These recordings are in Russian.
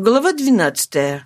Глава 12.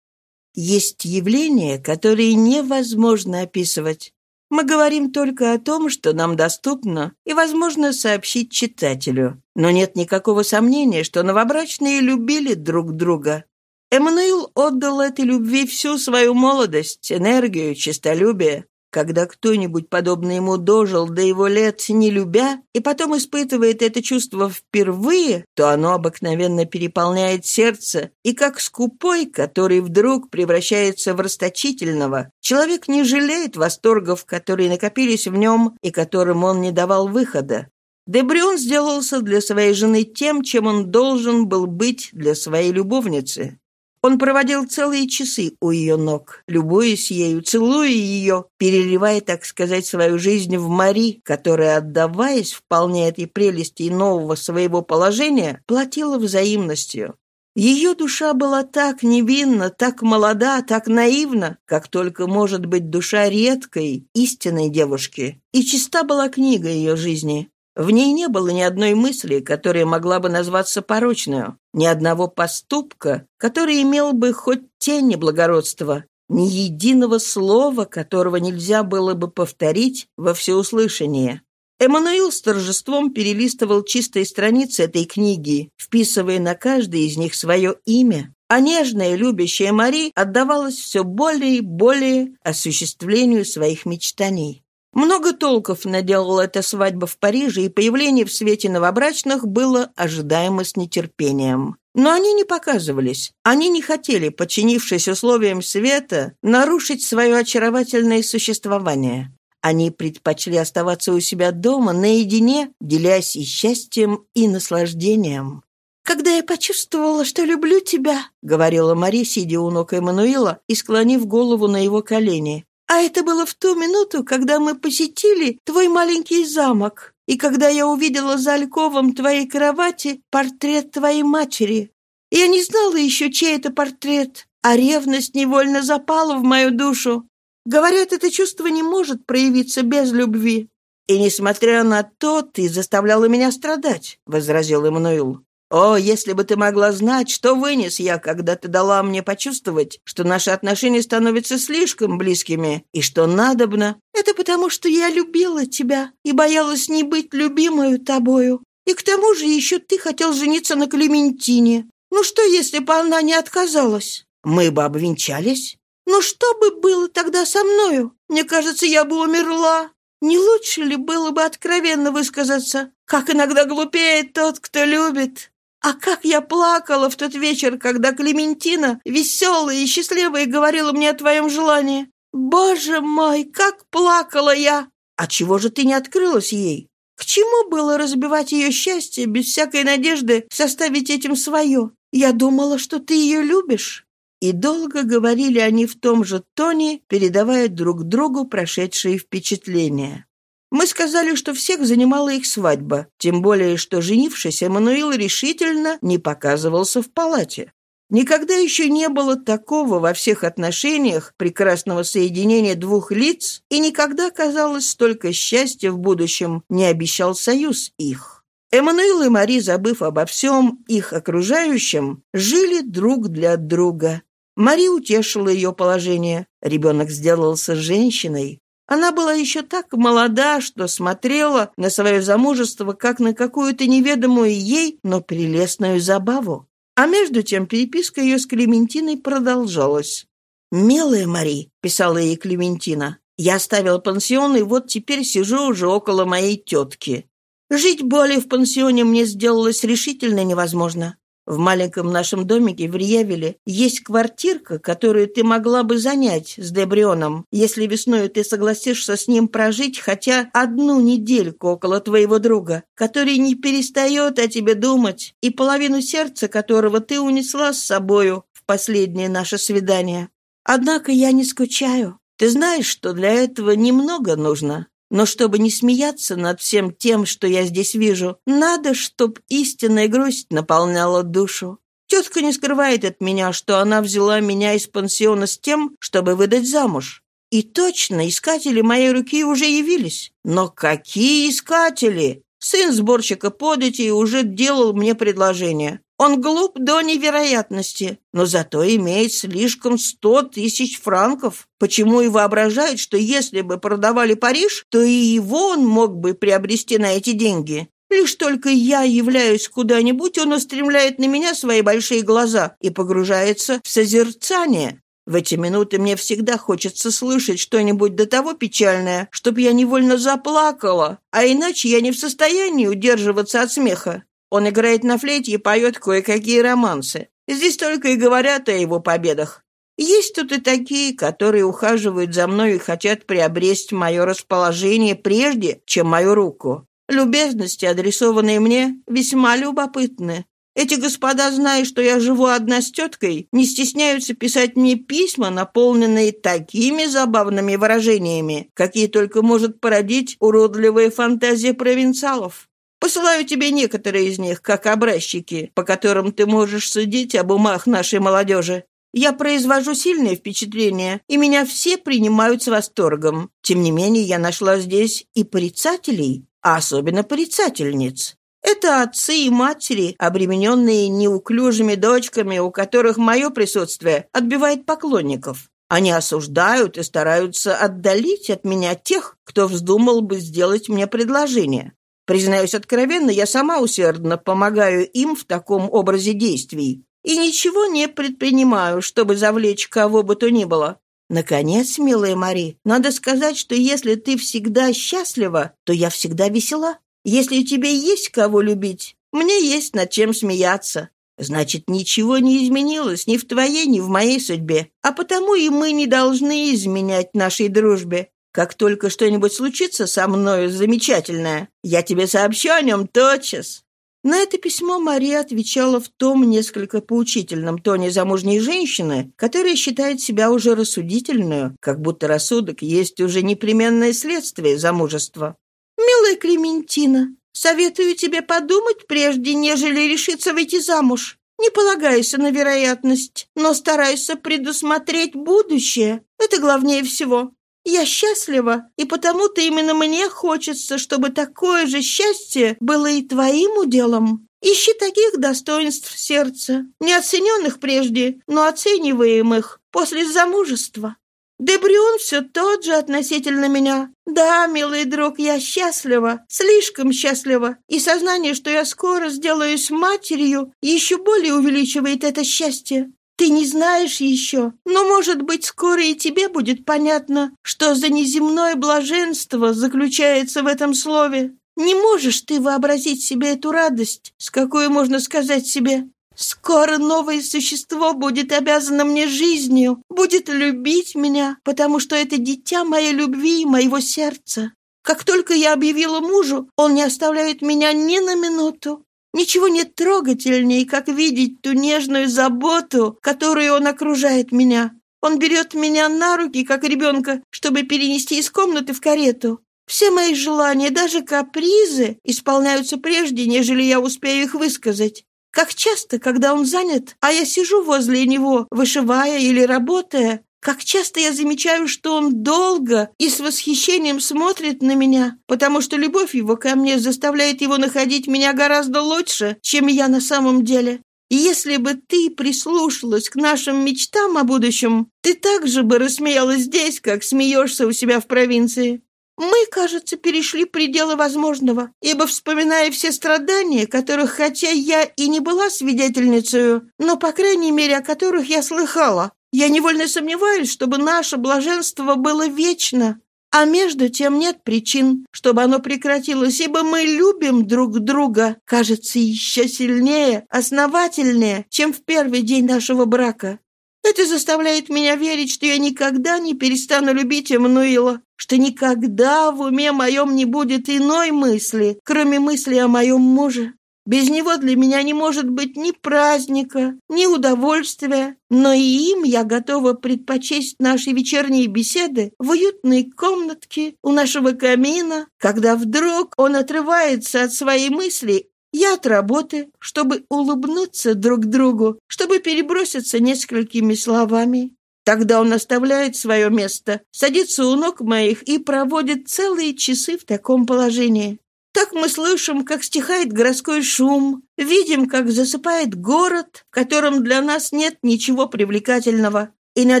Есть явления, которые невозможно описывать. Мы говорим только о том, что нам доступно и возможно сообщить читателю. Но нет никакого сомнения, что новобрачные любили друг друга. Эммануил отдал этой любви всю свою молодость, энергию, честолюбие. Когда кто-нибудь, подобно ему, дожил до его лет, не любя, и потом испытывает это чувство впервые, то оно обыкновенно переполняет сердце, и как скупой, который вдруг превращается в расточительного, человек не жалеет восторгов, которые накопились в нем и которым он не давал выхода. Дебрюн сделался для своей жены тем, чем он должен был быть для своей любовницы. Он проводил целые часы у ее ног, любуясь ею, целуя ее, переливая, так сказать, свою жизнь в Мари, которая, отдаваясь вполне этой прелести и нового своего положения, платила взаимностью. Ее душа была так невинна, так молода, так наивна, как только может быть душа редкой, истинной девушки. И чиста была книга ее жизни. В ней не было ни одной мысли, которая могла бы назваться порочную, ни одного поступка, который имел бы хоть тень благородства, ни единого слова, которого нельзя было бы повторить во всеуслышание. Эммануил с торжеством перелистывал чистые страницы этой книги, вписывая на каждой из них свое имя, а нежная, любящая Мари отдавалась все более и более осуществлению своих мечтаний. Много толков наделала эта свадьба в Париже, и появление в свете новобрачных было ожидаемо с нетерпением. Но они не показывались. Они не хотели, подчинившись условиям света, нарушить свое очаровательное существование. Они предпочли оставаться у себя дома, наедине, делясь и счастьем, и наслаждением. «Когда я почувствовала, что люблю тебя», — говорила Мари, сидя у ног Эммануила и склонив голову на его колени, а это было в ту минуту, когда мы посетили твой маленький замок, и когда я увидела за альковом твоей кровати портрет твоей матери. Я не знала еще, чей это портрет, а ревность невольно запала в мою душу. Говорят, это чувство не может проявиться без любви. И, несмотря на то, ты заставляла меня страдать, — возразил Эммануил. О, если бы ты могла знать, что вынес я, когда ты дала мне почувствовать, что наши отношения становятся слишком близкими, и что надобно. Это потому, что я любила тебя и боялась не быть любимою тобою. И к тому же еще ты хотел жениться на Клементине. Ну что, если бы она не отказалась? Мы бы обвенчались. Ну что бы было тогда со мною? Мне кажется, я бы умерла. Не лучше ли было бы откровенно высказаться? Как иногда глупеет тот, кто любит. А как я плакала в тот вечер, когда Клементина, веселая и счастливая, говорила мне о твоем желании. Боже мой, как плакала я! А чего же ты не открылась ей? К чему было разбивать ее счастье без всякой надежды составить этим свое? Я думала, что ты ее любишь». И долго говорили они в том же тоне, передавая друг другу прошедшие впечатления. Мы сказали, что всех занимала их свадьба, тем более, что, женившись, Эммануил решительно не показывался в палате. Никогда еще не было такого во всех отношениях прекрасного соединения двух лиц, и никогда, казалось, столько счастья в будущем не обещал союз их. Эммануил и Мари, забыв обо всем их окружающем, жили друг для друга. Мари утешила ее положение. Ребенок сделался женщиной. Она была еще так молода, что смотрела на свое замужество как на какую-то неведомую ей, но прелестную забаву. А между тем переписка ее с Клементиной продолжалась. «Милая Мари», — писала ей Клементина, — «я оставила пансион, и вот теперь сижу уже около моей тетки. Жить более в пансионе мне сделалось решительно невозможно. В маленьком нашем домике в Риевеле есть квартирка, которую ты могла бы занять с Дебрионом, если весной ты согласишься с ним прожить хотя одну недельку около твоего друга, который не перестает о тебе думать, и половину сердца которого ты унесла с собою в последнее наше свидание. Однако я не скучаю. Ты знаешь, что для этого немного нужно. Но чтобы не смеяться над всем тем, что я здесь вижу, надо, чтоб истинная грусть наполняла душу. Тетка не скрывает от меня, что она взяла меня из пансиона с тем, чтобы выдать замуж. И точно, искатели моей руки уже явились. Но какие искатели? Сын сборщика подати уже делал мне предложение. Он глуп до невероятности, но зато имеет слишком сто тысяч франков. Почему и воображает, что если бы продавали Париж, то и его он мог бы приобрести на эти деньги. Лишь только я являюсь куда-нибудь, он устремляет на меня свои большие глаза и погружается в созерцание. В эти минуты мне всегда хочется слышать что-нибудь до того печальное, чтобы я невольно заплакала, а иначе я не в состоянии удерживаться от смеха. Он играет на флейте и поет кое-какие романсы. Здесь только и говорят о его победах. Есть тут и такие, которые ухаживают за мной и хотят приобрести мое расположение прежде, чем мою руку. Любезности, адресованные мне, весьма любопытны. Эти господа, зная, что я живу одна с теткой, не стесняются писать мне письма, наполненные такими забавными выражениями, какие только может породить уродливая фантазия провинциалов. Посылаю тебе некоторые из них, как образчики, по которым ты можешь судить об умах нашей молодежи. Я произвожу сильное впечатление, и меня все принимают с восторгом. Тем не менее, я нашла здесь и порицателей, а особенно порицательниц. Это отцы и матери, обремененные неуклюжими дочками, у которых мое присутствие отбивает поклонников. Они осуждают и стараются отдалить от меня тех, кто вздумал бы сделать мне предложение. Признаюсь откровенно, я сама усердно помогаю им в таком образе действий и ничего не предпринимаю, чтобы завлечь кого бы то ни было. Наконец, милая Мари, надо сказать, что если ты всегда счастлива, то я всегда весела. Если тебе есть кого любить, мне есть над чем смеяться. Значит, ничего не изменилось ни в твоей, ни в моей судьбе, а потому и мы не должны изменять нашей дружбе. Как только что-нибудь случится со мною замечательное, я тебе сообщу о нем тотчас». На это письмо Мария отвечала в том несколько поучительном тоне замужней женщины, которая считает себя уже рассудительную, как будто рассудок есть уже непременное следствие замужества. «Милая Клементина, советую тебе подумать, прежде нежели решиться выйти замуж. Не полагайся на вероятность, но старайся предусмотреть будущее. Это главнее всего. Я счастлива, и потому-то именно мне хочется, чтобы такое же счастье было и твоим уделом. Ищи таких достоинств сердца, не оцененных прежде, но оцениваемых после замужества. Дебрион все тот же относительно меня. Да, милый друг, я счастлива, слишком счастлива, и сознание, что я скоро сделаюсь матерью, еще более увеличивает это счастье. Ты не знаешь еще, но, может быть, скоро и тебе будет понятно, что за неземное блаженство заключается в этом слове. Не можешь ты вообразить себе эту радость, с какой можно сказать себе «Скоро новое существо будет обязано мне жизнью, будет любить меня, потому что это дитя моей любви и моего сердца. Как только я объявила мужу, он не оставляет меня ни на минуту. Ничего нет трогательнее, как видеть ту нежную заботу, которой он окружает меня. Он берет меня на руки, как ребенка, чтобы перенести из комнаты в карету. Все мои желания, даже капризы, исполняются прежде, нежели я успею их высказать. Как часто, когда он занят, а я сижу возле него, вышивая или работая, как часто я замечаю, что он долго и с восхищением смотрит на меня, потому что любовь его ко мне заставляет его находить меня гораздо лучше, чем я на самом деле. Если бы ты прислушалась к нашим мечтам о будущем, ты также бы рассмеялась здесь, как смеешься у себя в провинции. Мы, кажется, перешли пределы возможного, ибо, вспоминая все страдания, которых, хотя я и не была свидетельницей, но, по крайней мере, о которых я слыхала, я невольно сомневаюсь, чтобы наше блаженство было вечно. А между тем нет причин, чтобы оно прекратилось, ибо мы любим друг друга, кажется, еще сильнее, основательнее, чем в первый день нашего брака. Это заставляет меня верить, что я никогда не перестану любить Эммануила, что никогда в уме моем не будет иной мысли, кроме мысли о моем муже. Без него для меня не может быть ни праздника, ни удовольствия, но и им я готова предпочесть наши вечерние беседы в уютной комнатке у нашего камина, когда вдруг он отрывается от своей мысли я от работы, чтобы улыбнуться друг другу, чтобы переброситься несколькими словами. Тогда он оставляет свое место, садится у ног моих и проводит целые часы в таком положении. Так мы слышим, как стихает городской шум, видим, как засыпает город, в котором для нас нет ничего привлекательного, и на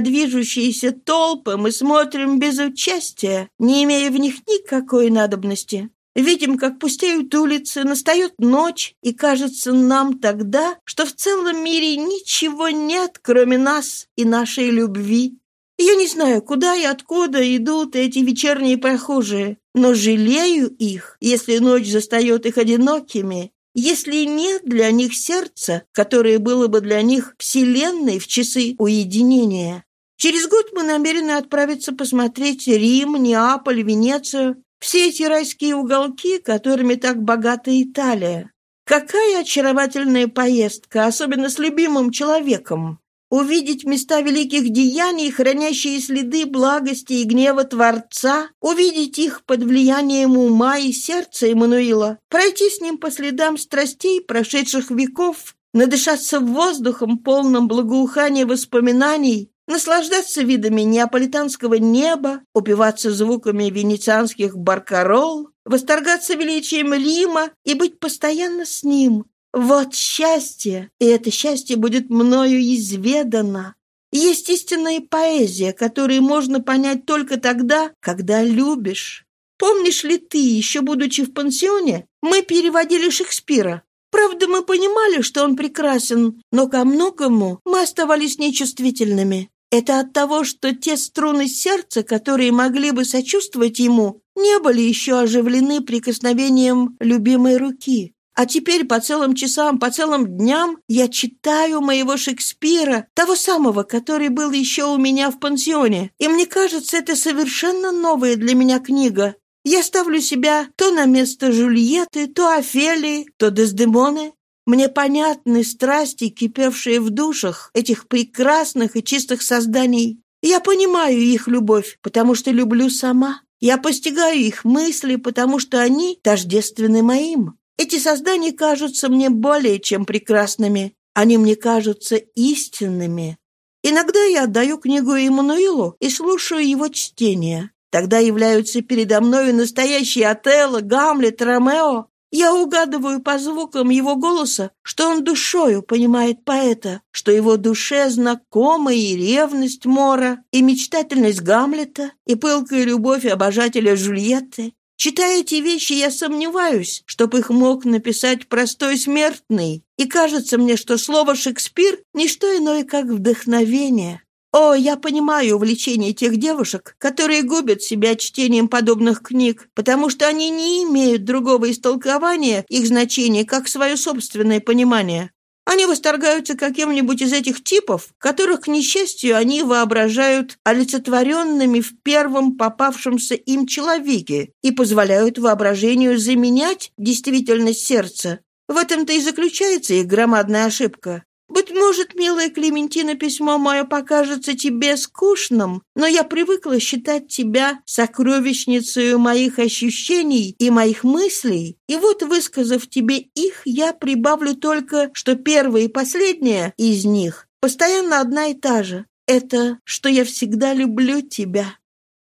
движущиеся толпы мы смотрим без участия, не имея в них никакой надобности. Видим, как пустеют улицы, настает ночь, и кажется нам тогда, что в целом мире ничего нет, кроме нас и нашей любви. Я не знаю, куда и откуда идут эти вечерние прохожие, но жалею их, если ночь застает их одинокими, если нет для них сердца, которое было бы для них вселенной в часы уединения. Через год мы намерены отправиться посмотреть Рим, Неаполь, Венецию, все эти райские уголки, которыми так богата Италия. Какая очаровательная поездка, особенно с любимым человеком увидеть места великих деяний, хранящие следы благости и гнева Творца, увидеть их под влиянием ума и сердца Эммануила, пройти с ним по следам страстей прошедших веков, надышаться воздухом, полным благоухания воспоминаний, наслаждаться видами неаполитанского неба, упиваться звуками венецианских баркарол, восторгаться величием Рима и быть постоянно с ним, вот счастье, и это счастье будет мною изведано. Есть истинная поэзия, которую можно понять только тогда, когда любишь. Помнишь ли ты, еще будучи в пансионе, мы переводили Шекспира? Правда, мы понимали, что он прекрасен, но ко многому мы оставались нечувствительными. Это от того, что те струны сердца, которые могли бы сочувствовать ему, не были еще оживлены прикосновением любимой руки. А теперь по целым часам, по целым дням я читаю моего Шекспира, того самого, который был еще у меня в пансионе. И мне кажется, это совершенно новая для меня книга. Я ставлю себя то на место Жульетты, то Офелии, то Дездемоны. Мне понятны страсти, кипевшие в душах этих прекрасных и чистых созданий. Я понимаю их любовь, потому что люблю сама. Я постигаю их мысли, потому что они тождественны моим. Эти создания кажутся мне более чем прекрасными. Они мне кажутся истинными. Иногда я отдаю книгу Эммануилу и слушаю его чтение. Тогда являются передо мною настоящие Отелло, Гамлет, Ромео. Я угадываю по звукам его голоса, что он душою понимает поэта, что его душе знакома и ревность Мора, и мечтательность Гамлета, и пылкая любовь обожателя Жульетты, Читая эти вещи, я сомневаюсь, чтоб их мог написать простой смертный. И кажется мне, что слово «Шекспир» — не что иное, как вдохновение. О, я понимаю увлечение тех девушек, которые губят себя чтением подобных книг, потому что они не имеют другого истолкования их значения, как свое собственное понимание. Они восторгаются каким-нибудь из этих типов, которых, к несчастью, они воображают олицетворенными в первом попавшемся им человеке и позволяют воображению заменять действительность сердца. В этом-то и заключается их громадная ошибка. Быть может, милая Клементина, письмо мое покажется тебе скучным, но я привыкла считать тебя сокровищницей моих ощущений и моих мыслей, и вот, высказав тебе их, я прибавлю только, что первое и последнее из них постоянно одна и та же. Это, что я всегда люблю тебя.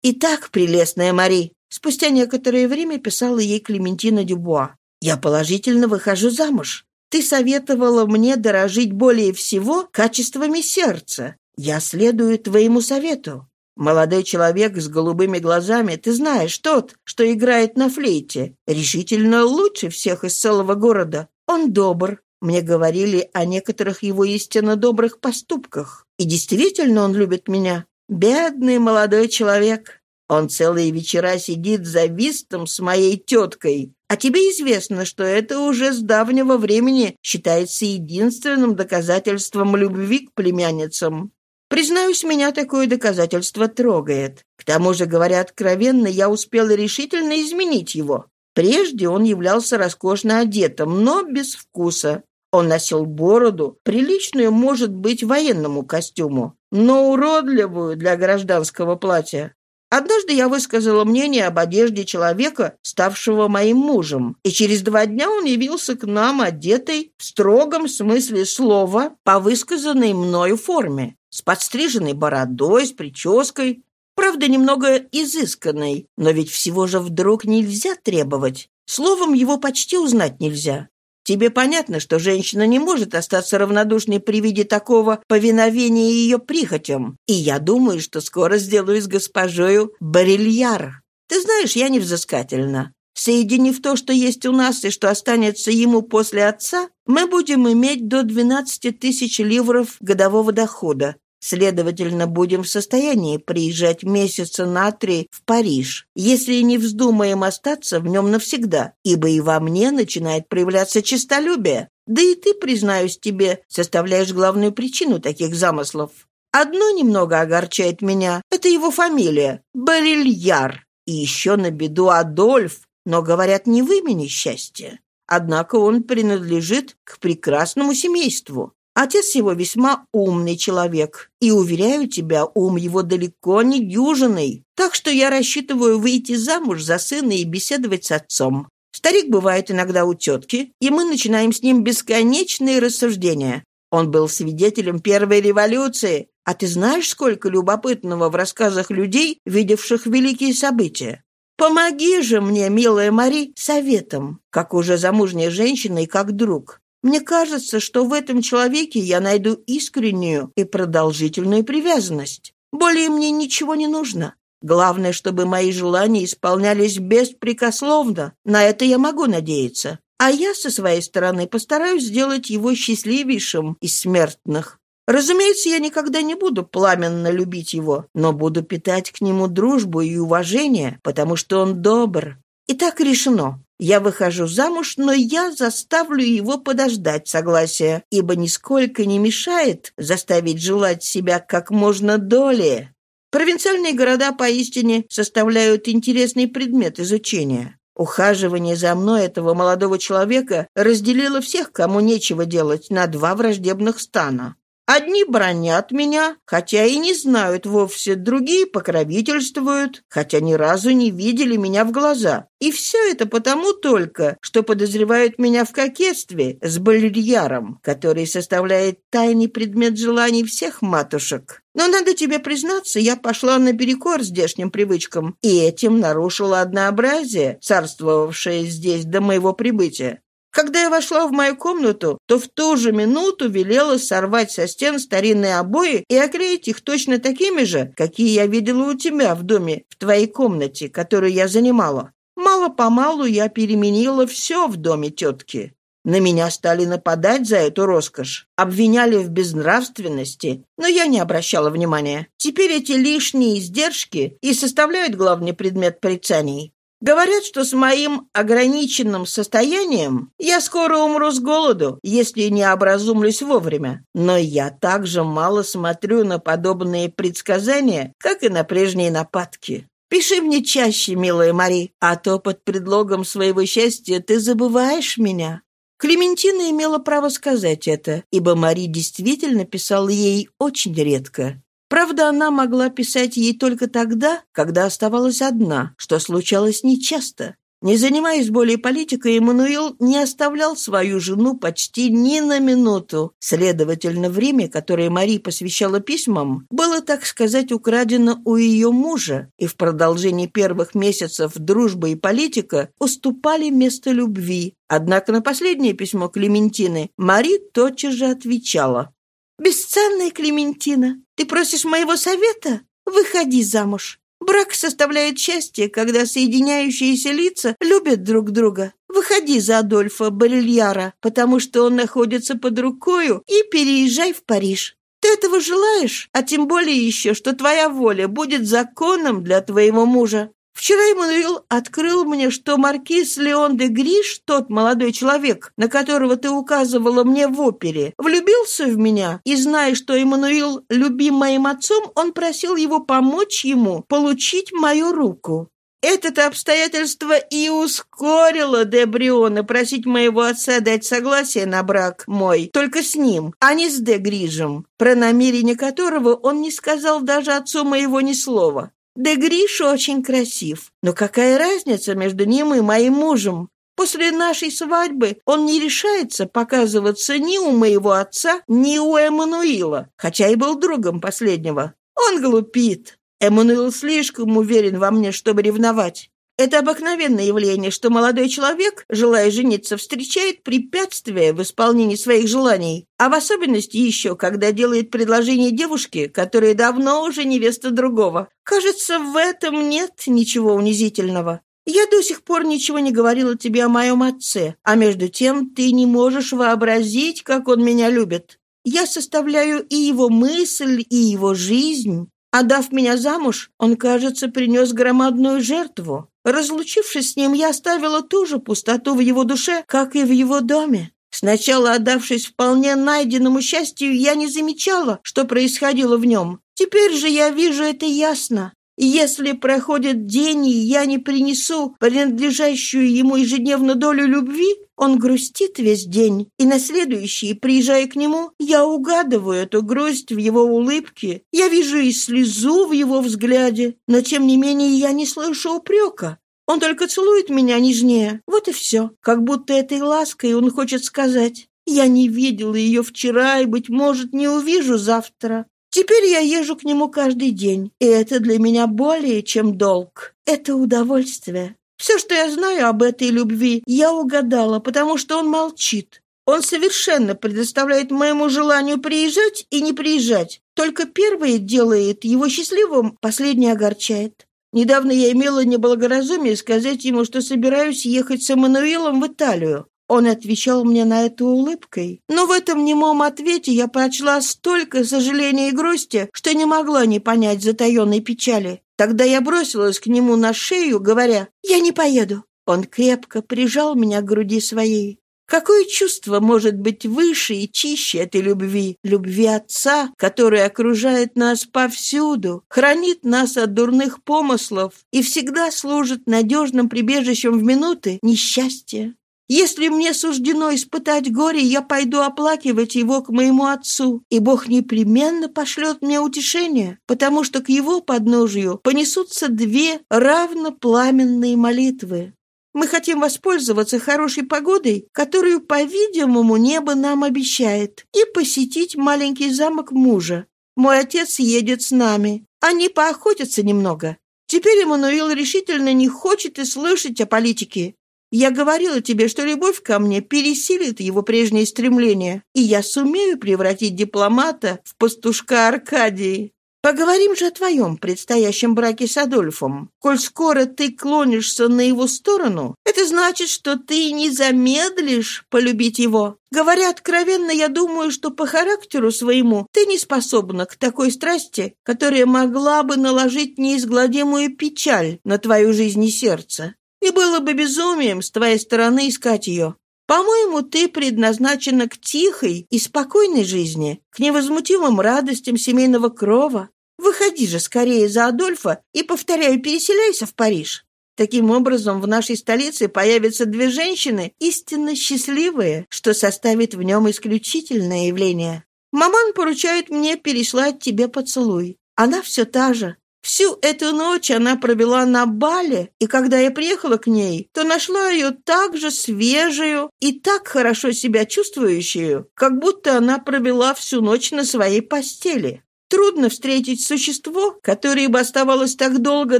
Итак, прелестная Мари, спустя некоторое время писала ей Клементина Дюбуа, я положительно выхожу замуж. Ты советовала мне дорожить более всего качествами сердца. Я следую твоему совету. Молодой человек с голубыми глазами, ты знаешь, тот, что играет на флейте, решительно лучше всех из целого города. Он добр. Мне говорили о некоторых его истинно добрых поступках. И действительно он любит меня. Бедный молодой человек. Он целые вечера сидит за вистом с моей теткой, а тебе известно, что это уже с давнего времени считается единственным доказательством любви к племянницам. Признаюсь, меня такое доказательство трогает. К тому же, говоря откровенно, я успела решительно изменить его. Прежде он являлся роскошно одетым, но без вкуса. Он носил бороду, приличную, может быть, военному костюму, но уродливую для гражданского платья. Однажды я высказала мнение об одежде человека, ставшего моим мужем, и через два дня он явился к нам одетый в строгом смысле слова по высказанной мною форме, с подстриженной бородой, с прической. Правда, немного изысканный, но ведь всего же вдруг нельзя требовать. Словом, его почти узнать нельзя. Тебе понятно, что женщина не может остаться равнодушной при виде такого повиновения ее прихотям. И я думаю, что скоро сделаю с госпожою Барильяр. Ты знаешь, я невзыскательна. Соединив то, что есть у нас и что останется ему после отца, мы будем иметь до 12 тысяч ливров годового дохода. Следовательно, будем в состоянии приезжать месяца на три в Париж, если не вздумаем остаться в нем навсегда, ибо и во мне начинает проявляться честолюбие. Да и ты, признаюсь тебе, составляешь главную причину таких замыслов. Одно немного огорчает меня — это его фамилия — Барильяр. И еще на беду Адольф, но, говорят, не в имени счастья. Однако он принадлежит к прекрасному семейству. Отец его весьма умный человек, и, уверяю тебя, ум его далеко не дюжинный, так что я рассчитываю выйти замуж за сына и беседовать с отцом. Старик бывает иногда у тетки, и мы начинаем с ним бесконечные рассуждения. Он был свидетелем первой революции, а ты знаешь, сколько любопытного в рассказах людей, видевших великие события? Помоги же мне, милая Мари, советом, как уже замужняя женщина и как друг. Мне кажется, что в этом человеке я найду искреннюю и продолжительную привязанность. Более мне ничего не нужно. Главное, чтобы мои желания исполнялись беспрекословно. На это я могу надеяться. А я со своей стороны постараюсь сделать его счастливейшим из смертных. Разумеется, я никогда не буду пламенно любить его, но буду питать к нему дружбу и уважение, потому что он добр. И так решено. Я выхожу замуж, но я заставлю его подождать согласия, ибо нисколько не мешает заставить желать себя как можно долее. Провинциальные города поистине составляют интересный предмет изучения. Ухаживание за мной этого молодого человека разделило всех, кому нечего делать, на два враждебных стана. Одни бронят меня, хотя и не знают вовсе, другие покровительствуют, хотя ни разу не видели меня в глаза. И все это потому только, что подозревают меня в кокетстве с балерьяром, который составляет тайный предмет желаний всех матушек. Но надо тебе признаться, я пошла наперекор здешним привычкам, и этим нарушила однообразие, царствовавшее здесь до моего прибытия. Когда я вошла в мою комнату, то в ту же минуту велела сорвать со стен старинные обои и оклеить их точно такими же, какие я видела у тебя в доме, в твоей комнате, которую я занимала. Мало-помалу я переменила все в доме тетки. На меня стали нападать за эту роскошь, обвиняли в безнравственности, но я не обращала внимания. Теперь эти лишние издержки и составляют главный предмет порицаний. Говорят, что с моим ограниченным состоянием я скоро умру с голоду, если не образумлюсь вовремя. Но я также мало смотрю на подобные предсказания, как и на прежние нападки. Пиши мне чаще, милая Мари, а то под предлогом своего счастья ты забываешь меня». Клементина имела право сказать это, ибо Мари действительно писала ей очень редко. Правда, она могла писать ей только тогда, когда оставалась одна, что случалось нечасто. Не занимаясь более политикой, Эммануил не оставлял свою жену почти ни на минуту. Следовательно, время, которое Мари посвящала письмам, было, так сказать, украдено у ее мужа, и в продолжении первых месяцев дружба и политика уступали место любви. Однако на последнее письмо Клементины Мари тотчас же отвечала. «Бесценная Клементина, ты просишь моего совета? Выходи замуж. Брак составляет счастье, когда соединяющиеся лица любят друг друга. Выходи за Адольфа Барильяра, потому что он находится под рукою, и переезжай в Париж. Ты этого желаешь? А тем более еще, что твоя воля будет законом для твоего мужа. Вчера Эммануил открыл мне, что маркиз Леон де Гриш, тот молодой человек, на которого ты указывала мне в опере, влюбился в меня, и, зная, что Эммануил любим моим отцом, он просил его помочь ему получить мою руку. Это-то обстоятельство и ускорило де Бриона просить моего отца дать согласие на брак мой, только с ним, а не с де Грижем, про намерение которого он не сказал даже отцу моего ни слова. Да Гриша очень красив. Но какая разница между ним и моим мужем? После нашей свадьбы он не решается показываться ни у моего отца, ни у Эммануила, хотя и был другом последнего. Он глупит. Эммануил слишком уверен во мне, чтобы ревновать. Это обыкновенное явление, что молодой человек, желая жениться, встречает препятствия в исполнении своих желаний, а в особенности еще, когда делает предложение девушке, которая давно уже невеста другого. Кажется, в этом нет ничего унизительного. Я до сих пор ничего не говорила тебе о моем отце, а между тем ты не можешь вообразить, как он меня любит. Я составляю и его мысль, и его жизнь. Отдав меня замуж, он, кажется, принес громадную жертву. Разлучившись с ним, я оставила ту же пустоту в его душе, как и в его доме. Сначала, отдавшись вполне найденному счастью, я не замечала, что происходило в нем. Теперь же я вижу это ясно. Если проходит день, и я не принесу принадлежащую ему ежедневно долю любви, он грустит весь день, и на следующий, приезжая к нему, я угадываю эту грусть в его улыбке, я вижу и слезу в его взгляде, но, тем не менее, я не слышу упрека. Он только целует меня нежнее. Вот и все. Как будто этой лаской он хочет сказать. Я не видела ее вчера и, быть может, не увижу завтра. Теперь я езжу к нему каждый день, и это для меня более чем долг. Это удовольствие. Все, что я знаю об этой любви, я угадала, потому что он молчит. Он совершенно предоставляет моему желанию приезжать и не приезжать. Только первое делает его счастливым, последнее огорчает. Недавно я имела неблагоразумие сказать ему, что собираюсь ехать с Эммануилом в Италию. Он отвечал мне на это улыбкой. Но в этом немом ответе я прочла столько сожаления и грусти, что не могла не понять затаенной печали. Тогда я бросилась к нему на шею, говоря «Я не поеду». Он крепко прижал меня к груди своей. Какое чувство может быть выше и чище этой любви? Любви Отца, который окружает нас повсюду, хранит нас от дурных помыслов и всегда служит надежным прибежищем в минуты несчастья. Если мне суждено испытать горе, я пойду оплакивать его к моему отцу, и Бог непременно пошлет мне утешение, потому что к его подножию понесутся две равнопламенные молитвы. Мы хотим воспользоваться хорошей погодой, которую, по-видимому, небо нам обещает, и посетить маленький замок мужа. Мой отец едет с нами. Они поохотятся немного. Теперь Эммануил решительно не хочет и слышать о политике. Я говорила тебе, что любовь ко мне пересилит его прежние стремления, и я сумею превратить дипломата в пастушка Аркадии. Поговорим же о твоем предстоящем браке с Адольфом. Коль скоро ты клонишься на его сторону, это значит, что ты не замедлишь полюбить его. Говоря откровенно, я думаю, что по характеру своему ты не способна к такой страсти, которая могла бы наложить неизгладимую печаль на твою жизнь и сердце и было бы безумием с твоей стороны искать ее. По-моему, ты предназначена к тихой и спокойной жизни, к невозмутимым радостям семейного крова. Выходи же скорее за Адольфа и, повторяю, переселяйся в Париж. Таким образом, в нашей столице появятся две женщины, истинно счастливые, что составит в нем исключительное явление. Маман поручает мне переслать тебе поцелуй. Она все та же, Всю эту ночь она провела на бале, и когда я приехала к ней, то нашла ее так же свежую и так хорошо себя чувствующую, как будто она провела всю ночь на своей постели. Трудно встретить существо, которое бы оставалось так долго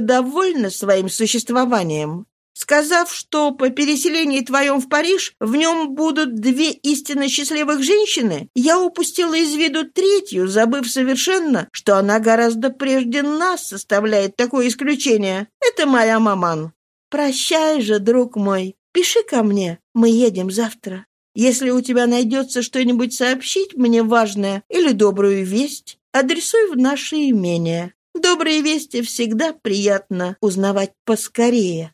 довольно своим существованием. Сказав, что по переселении твоем в Париж в нем будут две истинно счастливых женщины, я упустила из виду третью, забыв совершенно, что она гораздо прежде нас составляет такое исключение. Это моя маман. Прощай же, друг мой, пиши ко мне, мы едем завтра. Если у тебя найдется что-нибудь сообщить мне важное или добрую весть, адресуй в наше имение. Добрые вести всегда приятно узнавать поскорее.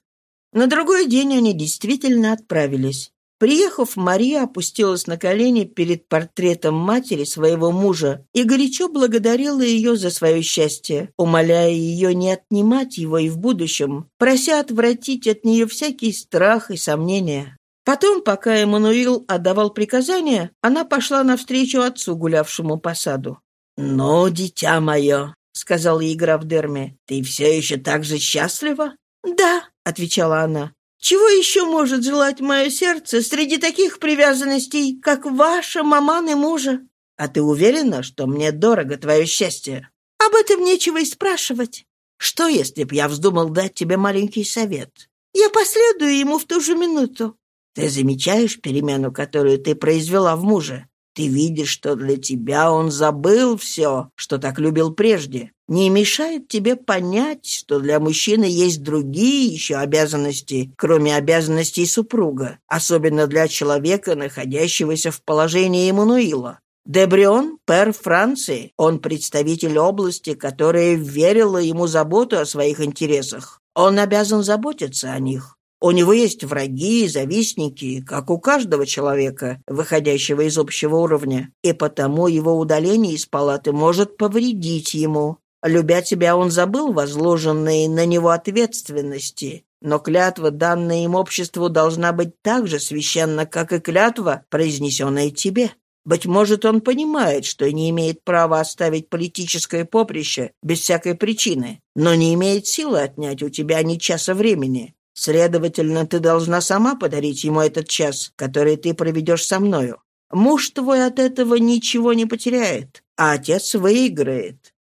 На другой день они действительно отправились. Приехав, Мария опустилась на колени перед портретом матери своего мужа и горячо благодарила ее за свое счастье, умоляя ее не отнимать его и в будущем, прося отвратить от нее всякий страх и сомнения. Потом, пока Эммануил отдавал приказания, она пошла навстречу отцу, гулявшему по саду. «Ну, дитя мое», — сказал ей граф Дерми, — «ты все еще так же счастлива?» «Да», — отвечала она. «Чего еще может желать мое сердце среди таких привязанностей, как ваша маман и мужа?» «А ты уверена, что мне дорого твое счастье?» «Об этом нечего и спрашивать. Что, если б я вздумал дать тебе маленький совет? Я последую ему в ту же минуту. Ты замечаешь перемену, которую ты произвела в муже? Ты видишь, что для тебя он забыл все, что так любил прежде. Не мешает тебе понять, что для мужчины есть другие еще обязанности, кроме обязанностей супруга, особенно для человека, находящегося в положении Эммануила. Дебрион – пэр Франции. Он представитель области, которая верила ему заботу о своих интересах. Он обязан заботиться о них. У него есть враги и завистники, как у каждого человека, выходящего из общего уровня, и потому его удаление из палаты может повредить ему. Любя тебя, он забыл возложенные на него ответственности, но клятва, данная им обществу, должна быть так же священна, как и клятва, произнесенная тебе. Быть может, он понимает, что не имеет права оставить политическое поприще без всякой причины, но не имеет силы отнять у тебя ни часа времени. Следовательно, ты должна сама подарить ему этот час, который ты проведешь со мною. Муж твой от этого ничего не потеряет, а отец выиграет.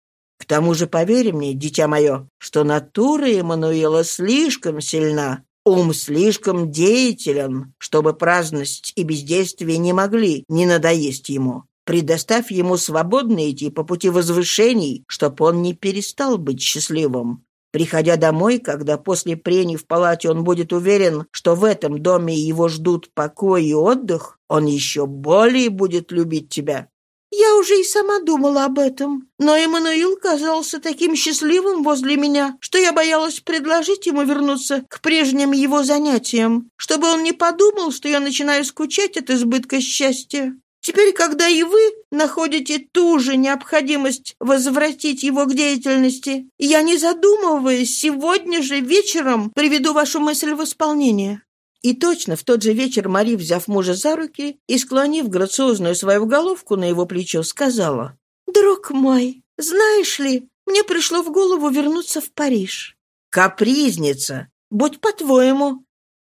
К тому же, поверь мне, дитя мое, что натура Эммануила слишком сильна, ум слишком деятелен, чтобы праздность и бездействие не могли не надоесть ему. Предоставь ему свободно идти по пути возвышений, чтоб он не перестал быть счастливым. Приходя домой, когда после прений в палате он будет уверен, что в этом доме его ждут покой и отдых, он еще более будет любить тебя. Я уже и сама думала об этом, но Эммануил казался таким счастливым возле меня, что я боялась предложить ему вернуться к прежним его занятиям, чтобы он не подумал, что я начинаю скучать от избытка счастья. Теперь, когда и вы находите ту же необходимость возвратить его к деятельности, я, не задумываясь, сегодня же вечером приведу вашу мысль в исполнение». И точно в тот же вечер Мари, взяв мужа за руки и склонив грациозную свою головку на его плечо, сказала, «Друг мой, знаешь ли, мне пришло в голову вернуться в Париж». «Капризница! Будь по-твоему.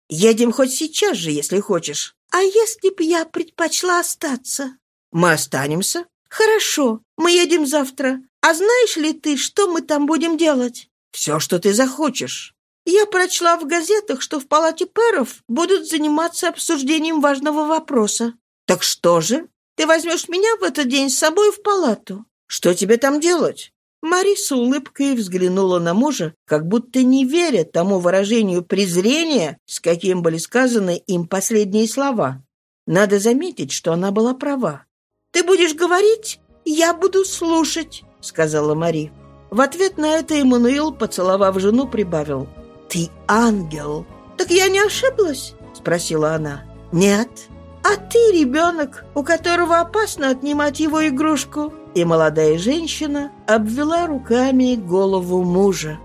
Едем хоть сейчас же, если хочешь». «А если б я предпочла остаться?» «Мы останемся?» «Хорошо, мы едем завтра. А знаешь ли ты, что мы там будем делать?» «Все, что ты захочешь». «Я прочла в газетах, что в палате пэров будут заниматься обсуждением важного вопроса». «Так что же? Ты возьмешь меня в этот день с собой в палату?» «Что тебе там делать?» Мари с улыбкой взглянула на мужа, как будто не веря тому выражению презрения, с каким были сказаны им последние слова. Надо заметить, что она была права. «Ты будешь говорить, я буду слушать», — сказала Мари. В ответ на это Эммануил, поцеловав жену, прибавил. «Ты ангел». «Так я не ошиблась?» — спросила она. «Нет». «А ты ребенок, у которого опасно отнимать его игрушку», и молодая женщина обвела руками голову мужа.